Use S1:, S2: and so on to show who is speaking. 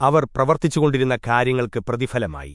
S1: അവർ പ്രവർത്തിച്ചുകൊണ്ടിരുന്ന കാര്യങ്ങൾക്ക് പ്രതിഫലമായി.